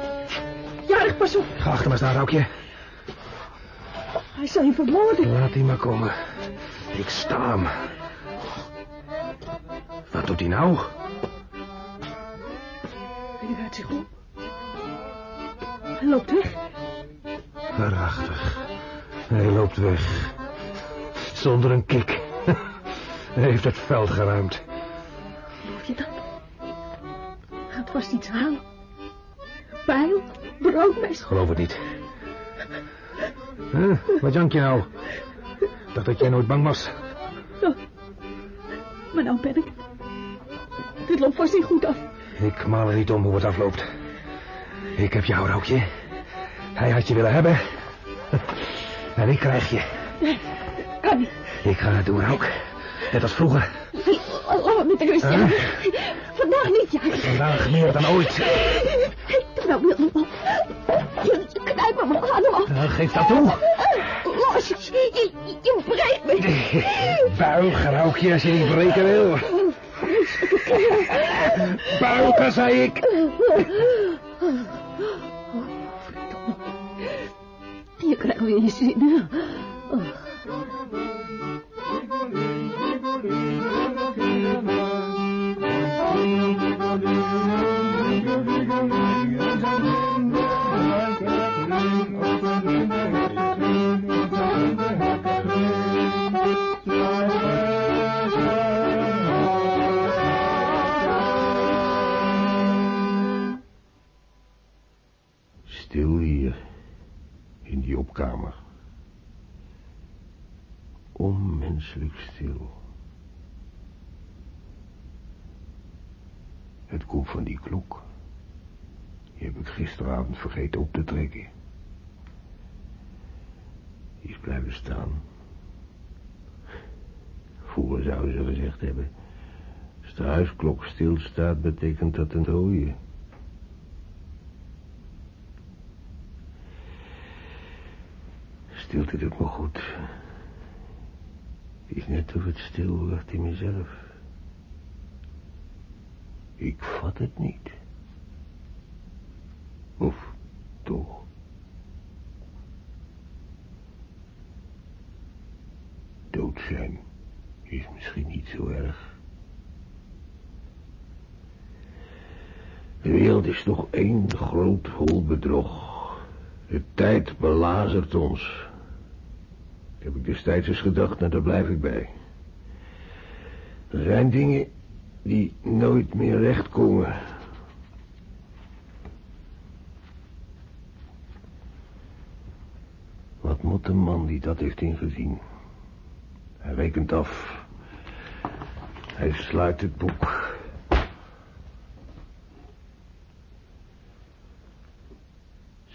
Jarig, pas op. Ga achter me staan, Rookje. Hij zal je vermoorden. Laat die maar komen. Ik sta hem. Wat doet hij nou? Hij draait zich om. Hij loopt weg. Waarachtig. Hij loopt weg. Zonder een kik. Hij heeft het veld geruimd. Geloof je dat? Gaat vast iets halen. Pijl, broodmes. Geloof het niet. Huh? Wat jank je nou? Dacht dat jij nooit bang was. Oh. Maar nou ben ik het. Dit loopt vast niet goed af. Ik maal er niet om hoe het afloopt. Ik heb jou, Rookje. Hij had je willen hebben. En ik krijg je. Kan niet. Ik ga het doen, Rook. Net als vroeger. Laat me met rust, Huh? Jarig. Vandaag niet, Jarig. Vandaag meer dan ooit. Nou wil op. Je knijpt me mijn adem af. Nou, geef dat toe. Los, je, je, breekt me. Buig, Rookje, als je niet breken wil. Buigen, zei ik. Je krijgt weer je zin. Oh. Stilstaat, betekent dat een dooie. Stilte doet me goed. Is net of het stil wordt in mezelf. Ik vat het niet. Of toch? Dood zijn is misschien niet zo erg. De wereld is toch één groot hol bedrog. De tijd belazert ons. Heb ik destijds eens gedacht en daar blijf ik bij. Er zijn dingen die nooit meer recht komen. Wat moet de man die dat heeft ingezien? Hij rekent af. Hij sluit het boek.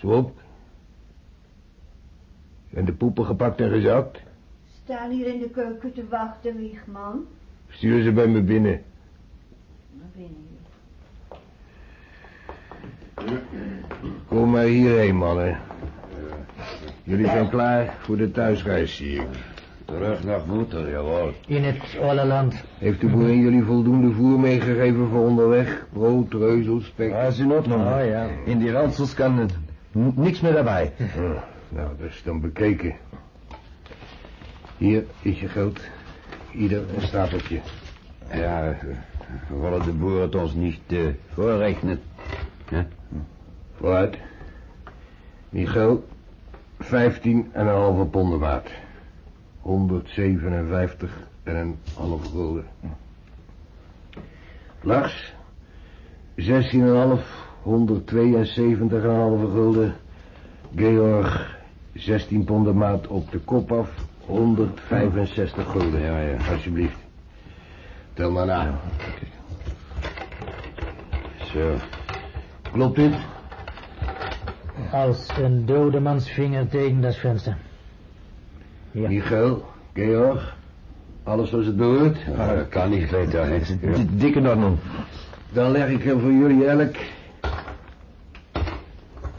Swop. En de poepen gepakt en gezakt? Staan hier in de keuken te wachten, Wiegman. Stuur ze bij me binnen. Naar binnen. Kom maar hierheen, mannen. Jullie zijn klaar voor de thuisreis, zie ik. Terug naar Voeter, jawel. In het olle land. Heeft de boerin jullie voldoende voer meegegeven voor onderweg? Brood, reuzel, spek? Ja, is in. Oh, ja. In die ransels kan n- niks meer. Ah, nou, dat is dan bekeken. Hier is je geld. Ieder een stapeltje. Ja, willen de boeren het ons niet uh, voorrekenen? Vooruit. Michel, 15 en een halve ponden waard. 157 en een half gulden. Lars, 16,5, 172 en een halve gulden. Georg, 16 ponden maat op de kop af, 165 gulden. Ja, ja. Alsjeblieft. Tel maar na. Zo. Klopt dit? Als een dode mans vinger tegen dat venster. Ja. Michael, Georg, alles zoals het behoort? Ja, dat kan niet. Ja. D- Dikke ordnung. Dan leg ik er voor jullie elk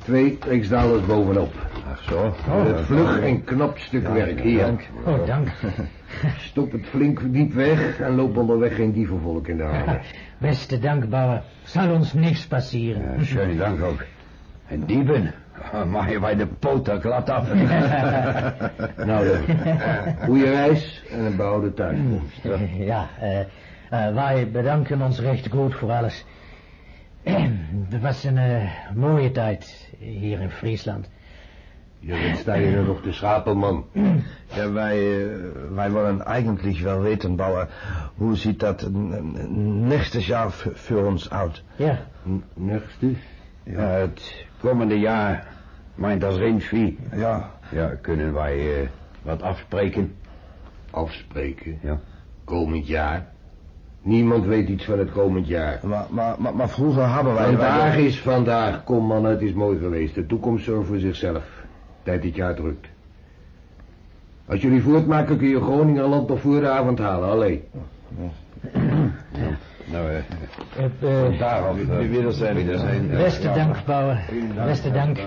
twee riksdalers bovenop. Ach zo. Met het vlug en knap stuk werk. Hier. Oh, dank. Stop het flink diep weg en loop onderweg geen dievenvolk in de handen. Beste dank, Bauer. Zal ons niks passeren. Ja, dank ook. En dieven, maaien wij de poten glad af. nou dan, goede reis en een behouden thuiskomst. Ja, eh, eh, wij bedanken ons recht goed voor alles. Het was een eh, mooie tijd hier in Friesland. Jullie sta je er nog te schapen, man. Ja, wij, eh, wij willen eigenlijk wel weten, Bauer, hoe ziet dat nächstes jaar voor ons uit? Ja, N- Nuchtste? Ja, het komende jaar, meint als Rindvie. Ja. Ja, kunnen wij eh, wat afspreken? Afspreken. Ja. Komend jaar. Niemand weet iets van het komend jaar. Maar, maar, maar, maar vroeger hadden wij... Vandaag is vandaag. Kom man, het is mooi geweest. De toekomst zorgt voor zichzelf. Tijd dit jaar drukt. Als jullie voortmaken kun je Groningenland nog voor de avond halen. Allee. Nou, eh, het, eh, daarom. Uh. Wiedersehen. beste dank, Bauer. Beste dank.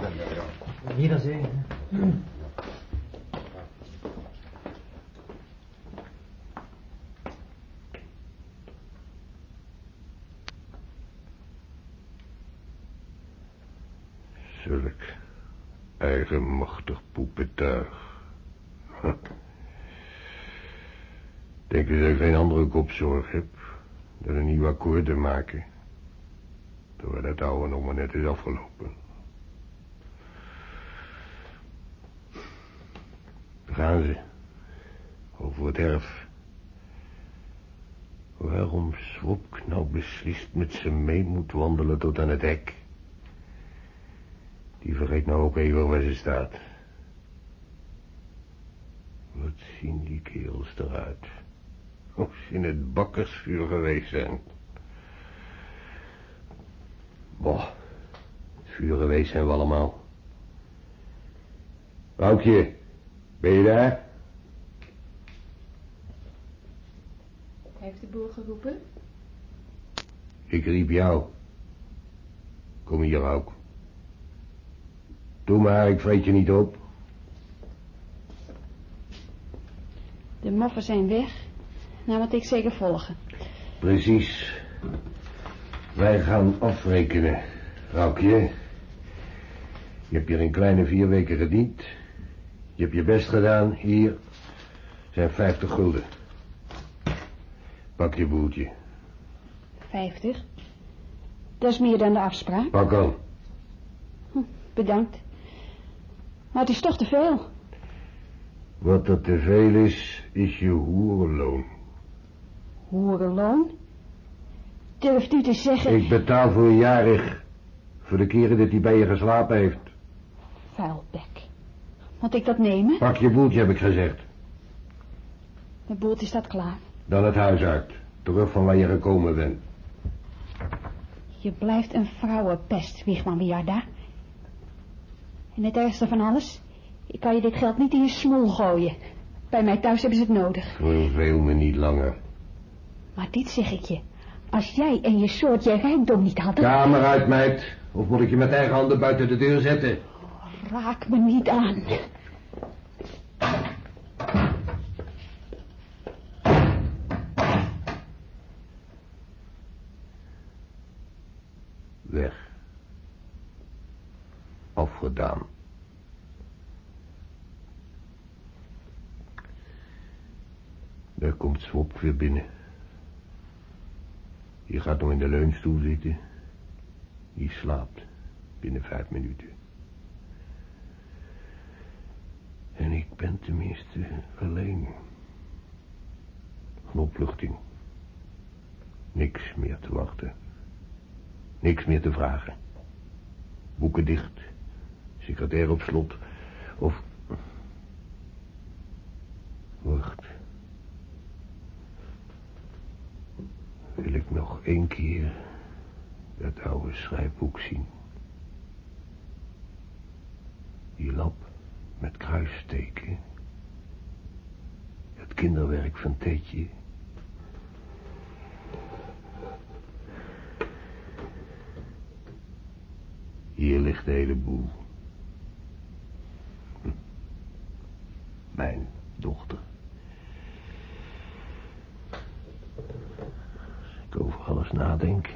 Wiedersehen. Zulk eigenmachtig poepetuig. Denk je dat ik geen andere kopzorg heb dan een nieuw akkoord te maken? Terwijl dat oude nog maar net is afgelopen. Daar gaan ze. Over het erf. Waarom Swop nou beslist met ze mee moet wandelen tot aan het hek? Die vergeet nou ook even waar ze staat. Wat zien die kerels eruit? Of ze in het bakkersvuur geweest zijn. Boah, het vuur geweest zijn we allemaal. Woukje, ben je daar? Heeft de boer geroepen? Ik riep jou. Kom hier ook. Doe maar, ik vreet je niet op. De moffen zijn weg. Nou moet ik zeker volgen. Precies. Wij gaan afrekenen, Raukje. Je hebt hier een kleine vier weken gediend. Je hebt je best gedaan. Hier zijn vijftig gulden. Pak je boeltje. Vijftig. Dat is meer dan de afspraak. Pak aan. Bedankt. Maar het is toch te veel. Wat er te veel is, is je hoerenloon. Hoerenloon? Durft u te zeggen... Ik betaal voor je jarig. Voor de keren dat hij bij je geslapen heeft. Vuilbek. Moet ik dat nemen? Pak je boeltje, heb ik gezegd. De boeltje staat klaar. Dan het huis uit. Terug van waar je gekomen bent. Je blijft een vrouwenpest, Wiegman Wiarda. En het ergste van alles... Ik kan je dit geld niet in je smoel gooien. Bij mij thuis hebben ze het nodig. Verveel me niet langer. Maar dit zeg ik je. Als jij en je soort je rijkdom niet hadden... Kamer uit, meid. Of moet ik je met eigen handen buiten de deur zetten? Raak me niet aan. Weg. Afgedaan. Daar komt Swop binnen. Je gaat nog in de leunstoel zitten. Die slaapt binnen vijf minuten. En ik ben tenminste alleen. Een opluchting. Niks meer te wachten. Niks meer te vragen. Boeken dicht. Secretair op slot. Of... Wacht. Wil nog één keer dat oude schrijfboek zien. Die lap met kruissteken. Het kinderwerk van Teetje. Hier ligt de hele boel. Hm. Mijn dochter. Als ik over alles nadenk...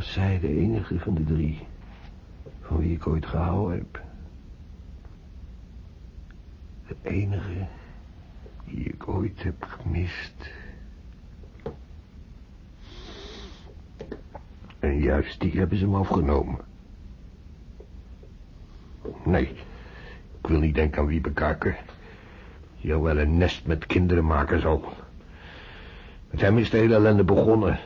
was zij de enige van de drie... van wie ik ooit gehouden heb. De enige die ik ooit heb gemist... En juist die hebben ze hem afgenomen. Nee, ik wil niet denken aan Wiebe Kaker. Jou wel een nest met kinderen maken zal. Met hem is de hele ellende begonnen.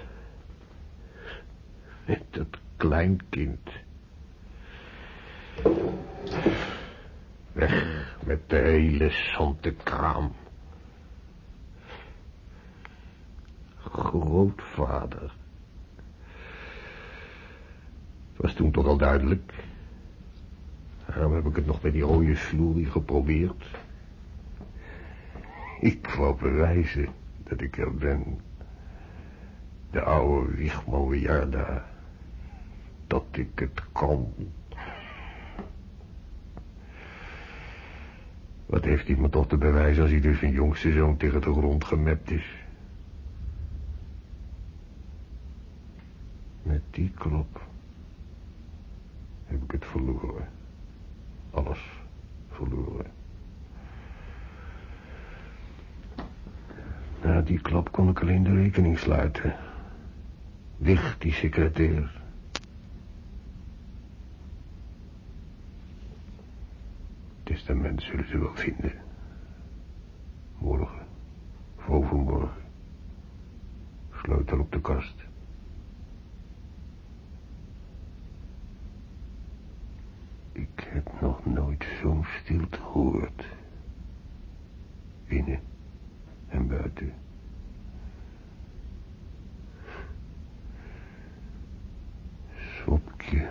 Met dat kleinkind. Weg met de hele zante kraam. Grootvader. Het was toen toch al duidelijk. Daarom heb ik het nog bij die rode sloerie geprobeerd. Ik wou bewijzen dat ik er ben. De oude Wiarda. Dat ik het kan. Wat heeft me toch te bewijzen als hij dus zijn jongste zoon tegen de grond gemept is? Met die klop heb ik het verloren. Alles verloren. Na die klap kon ik alleen de rekening sluiten. Weg, die secretair. Testament zullen ze wel vinden. Morgen. Of overmorgen. Sleutel op de kast. Ik heb nog nooit zo'n stilte gehoord. Binnen en buiten. Swopje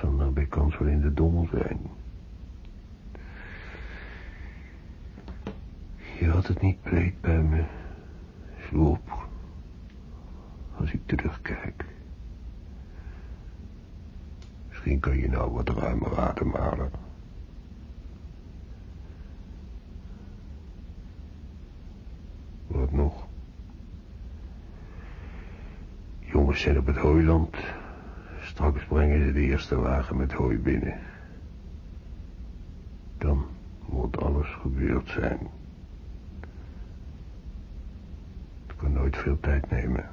zal nou bij kans wel in de dommel zijn. Je had het niet breed bij me, Swop. Als ik terugkijk. Misschien kun je nou wat ruimer ademhalen. Wat nog? Jongens zijn op het hooiland. Straks brengen ze de eerste wagen met hooi binnen. Dan moet alles gebeurd zijn. Het kan nooit veel tijd nemen.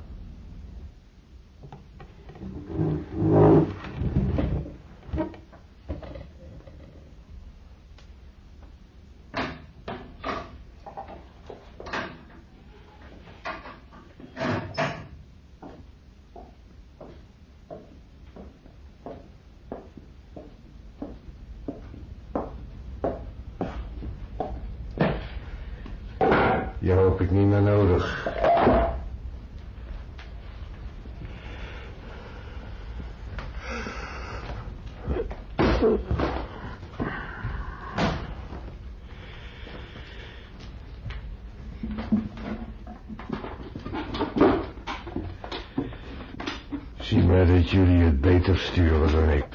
Je hoop ik niet meer nodig. Zie me dat jullie het beter sturen dan ik.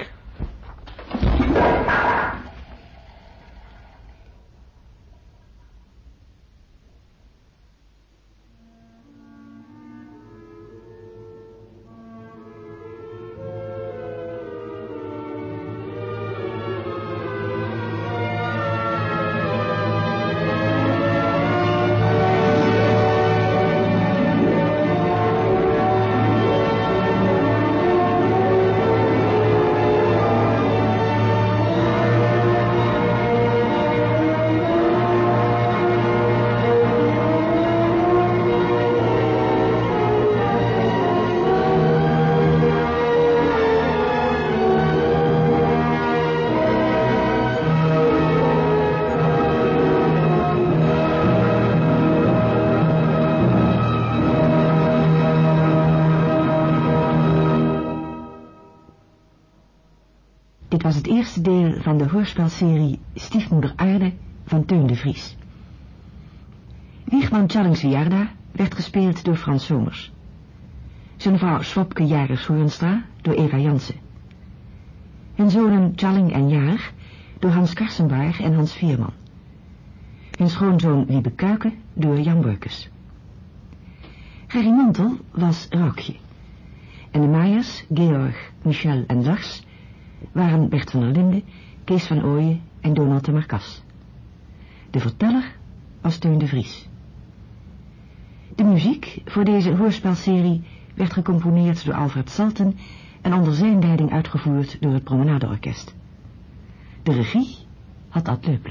Van de hoorspelserie Stiefmoeder Aarde van Teun de Vries. Wiegman Tjallingsviarda werd gespeeld door Frans Somers. Zijn vrouw Swapke Jaris Hoornstra door Eva Jansen. Hun zonen Tjalling en Jarig door Hans Karsenbaar en Hans Vierman. Hun schoonzoon Wiebe Kuiken door Jan Burkes. Gerry Mantel was Raukje. En de Maaiers, Georg, Michel en Lars waren Bert van der Linde, Kees van Ooyen en Donald de Marcas. De verteller was Teun de Vries. De muziek voor deze hoorspelserie werd gecomponeerd door Alfred Salten en onder zijn leiding uitgevoerd door het Promenadeorkest. De regie had Ad Leupler.